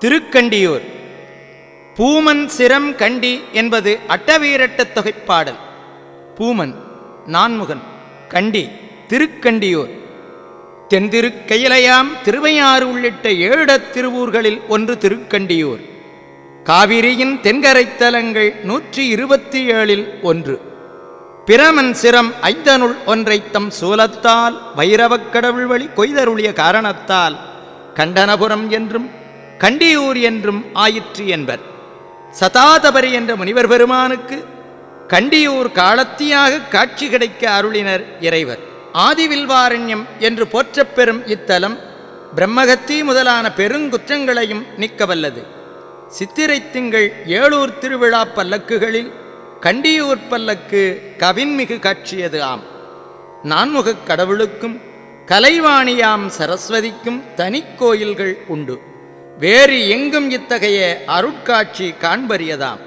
திருக்கண்டியூர். பூமன் சிரம் கண்டி என்பது அட்டவீரட்ட தொகைப்பாடல். பூமன் நான்முகன் கண்டி திருக்கண்டியூர். தென்திருக்கையிலையாம் திருவையாறு உள்ளிட்ட ஏழத் திருவூர்களில் ஒன்று திருக்கண்டியூர். காவிரியின் தென்கரைத்தலங்கள் நூற்றி இருபத்தி ஏழில் ஒன்று. பிரமன் சிரம் ஐந்தனுள் ஒன்றைத் தம் சூலத்தால் வைரவக் கடவுள் வழி கொய்தருளிய காரணத்தால் கண்டனபுரம் என்றும் கண்டியூர் என்றும் ஆயிற்று என்பர். சதாதபரி என்ற முனிவர் பெருமானுக்கு கண்டியூர் காலத்தியாக காட்சி கிடைக்க அருளினர் இறைவர். ஆதிவில்வாரண்யம் என்று போற்றப்பெறும் இத்தலம் பிரம்மகத்தி முதலான பெருங்குற்றங்களையும் நீக்கவல்லது. சித்திரை திங்கள் ஏழூர் திருவிழா பல்லக்குகளில் கண்டியூர் பல்லக்கு கவின்மிகு காட்சியது ஆம். நான்முகக் கடவுளுக்கும் கலைவாணியாம் சரஸ்வதிக்கும் தனிக்கோயில்கள் உண்டு. வேறு எங்கும் இத்தகைய அருட்காட்சி காண்பறியதாம்.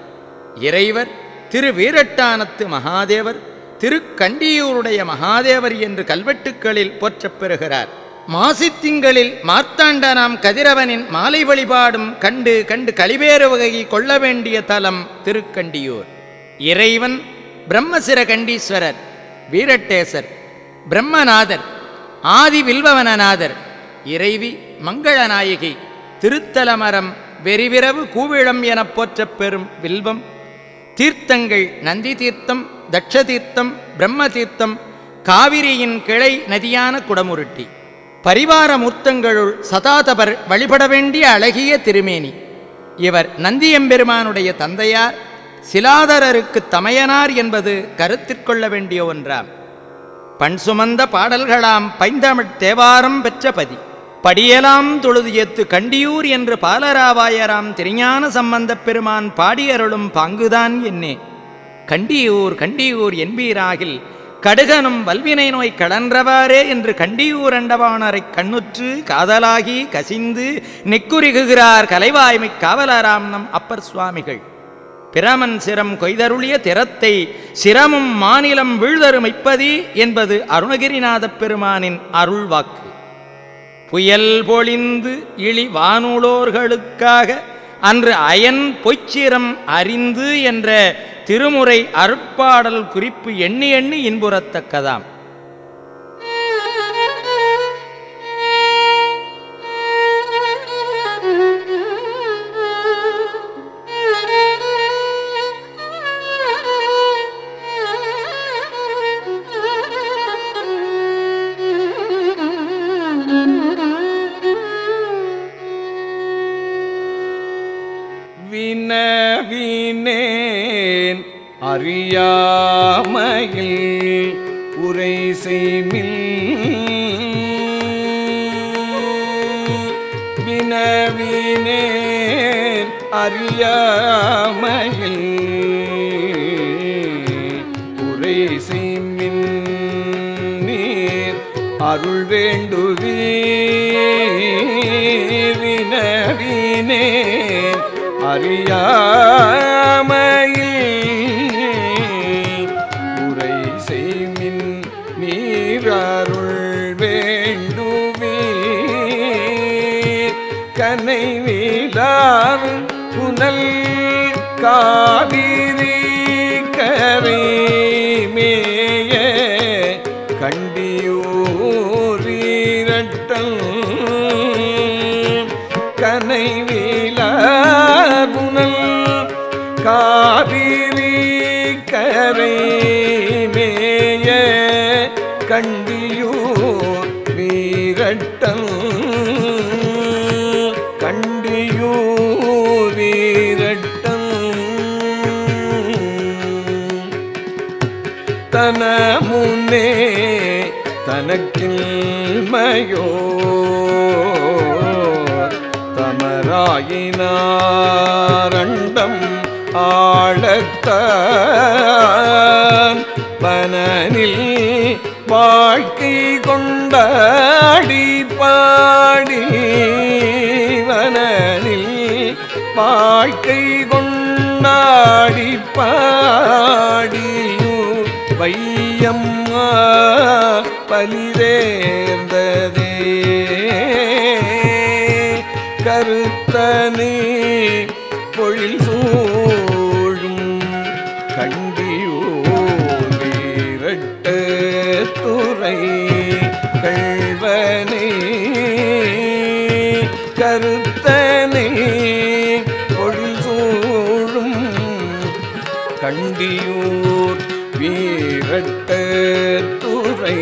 இறைவர் திரு வீரட்டானத்து மகாதேவர் திருக்கண்டியூருடைய மகாதேவர் என்று கல்வெட்டுக்களில் போற்றப் பெறுகிறார். மாசித்திங்களில் மார்த்தாண்டனாம் கதிரவனின் மாலை வழிபாடும் கண்டு கண்டு கலிவேறு வகையை கொள்ள வேண்டிய தலம் திருக்கண்டியூர். இறைவன் பிரம்மசிர கண்டீஸ்வரர் வீரட்டேசர் பிரம்மநாதர் ஆதி வில்வவனநாதர் இறைவி மங்களநாயகி. திருத்தலமரம் வெறிவிரவு கூவிழம் எனப் போற்றப் பெறும் வில்வம். தீர்த்தங்கள் நந்தி தீர்த்தம் தட்ச தீர்த்தம் பிரம்ம தீர்த்தம் காவிரியின் கிளை நதியான குடமுருட்டி. பரிவார மூர்த்தங்களுள் சதாதபர் வழிபட வேண்டிய அழகிய திருமேனி. இவர் நந்தியம்பெருமானுடைய தந்தையார் சிலாதரருக்கு தமையனார் என்பது கருத்திற்கொள்ள வேண்டிய ஒன்றாம். பண் சுமந்த பாடல்களாம் பைந்தமிழ் தேவாரம் பெற்ற பதி. படியலாம் தொழுது ஏத்து கண்டியூர் என்று பாலராவாயராம் திருஞான சம்பந்தப் பெருமான் பாடியருளும் பாங்குதான் என்னே. கண்டியூர் கண்டியூர் என்பீராகில் கடுகனும் வல்வினை நோய் கடன்றவாறே என்று கண்டியூர் அண்டவானரை கண்ணுற்று காதலாகி கசிந்து நெக்குறிகுகிறார் கலைவாய்மை காவலராம் நம் அப்பர் சுவாமிகள். பிரமன் சிரம் கொய்தருளிய திறத்தை சிரமும் மாநிலம் வீழ்தருமைப்பதி என்பது அருணகிரிநாதப் பெருமானின் அருள்வாக்கு. புயல் பொழிந்து இழி வானூலோர்களுக்காக அன்று அயன் பொய்ச்சிரம் அறிந்து என்ற திருமுறை அருட்பாடல் குறிப்பு எண்ணி எண்ணி இன்புறத்தக்கதாம். வினவினேன். அறியாமையில் உரை செய்மில் வினவினேன். அறியாமையில் உரை செய்மின் நீர் அருள் வேண்டுவீ வினவீ அறியாமையில் உரை செய்மின் நீரருள் வேண்டுவீர். கனை வீடார் புனல் காவிரி கரை மேய. கண்டியூரீரட்டல் கனை வீ கண்டியூர் வீரட்டல் கண்டியூர் வீரட்டல். தன முன்னே தனக்கில்மையோ தமராயினாரண்டம் ஆழத்த பனனில் வாழ்க்கை கொண்டாடி பாடி வனனில் வாழ்க்கை கொண்டாடி பாடியூ வையம்மா பலிதேர்ந்ததே. கருத்தனே பொழில் சூழும் கண்டியூர் துறை கள்வனே கருத்தனை பொழில் சூழும் கண்டியூர் வீரட்டுரை துறை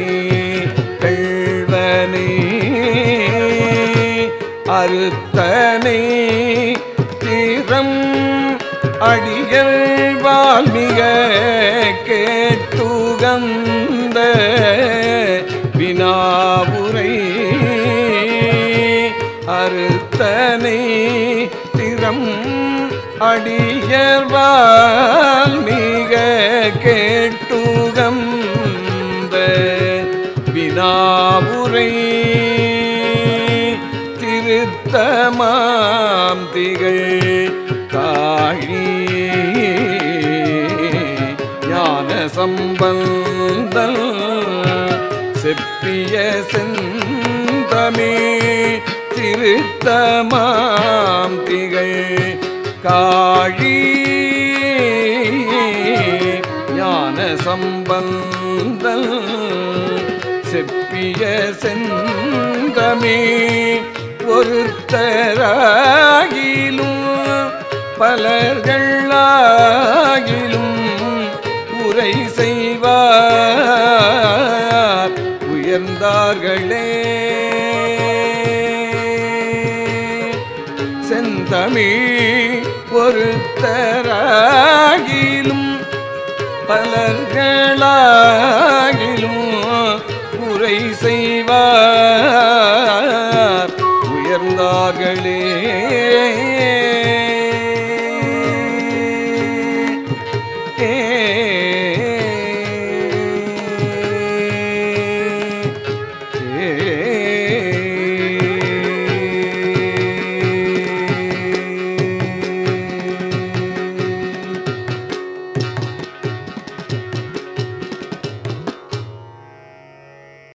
அறுத்தனை தீரம் அடிகள் வால்மிக கேட்டுகம் வினாவுரை அறுத்தனை திறம் அடியர்வால் மிக கேட்டுகந்த வினாவுரை திருத்தமாம் திகழ் காழி சம்பந்தல் செப்பிய செந்தமே திருத்தமாம் திகழ் காழி. ஞான சம்பந்தல் செப்பிய செந்தமே ஒருத்தராகிலும் பலர்களாகிலும் உரை செய்வார். உயர்ந்தார்களே. செந்தமிழ் ஒருத்தராகிலும் பலர்களாகிலும் உரை செய்வார். உயர்ந்தார்களே.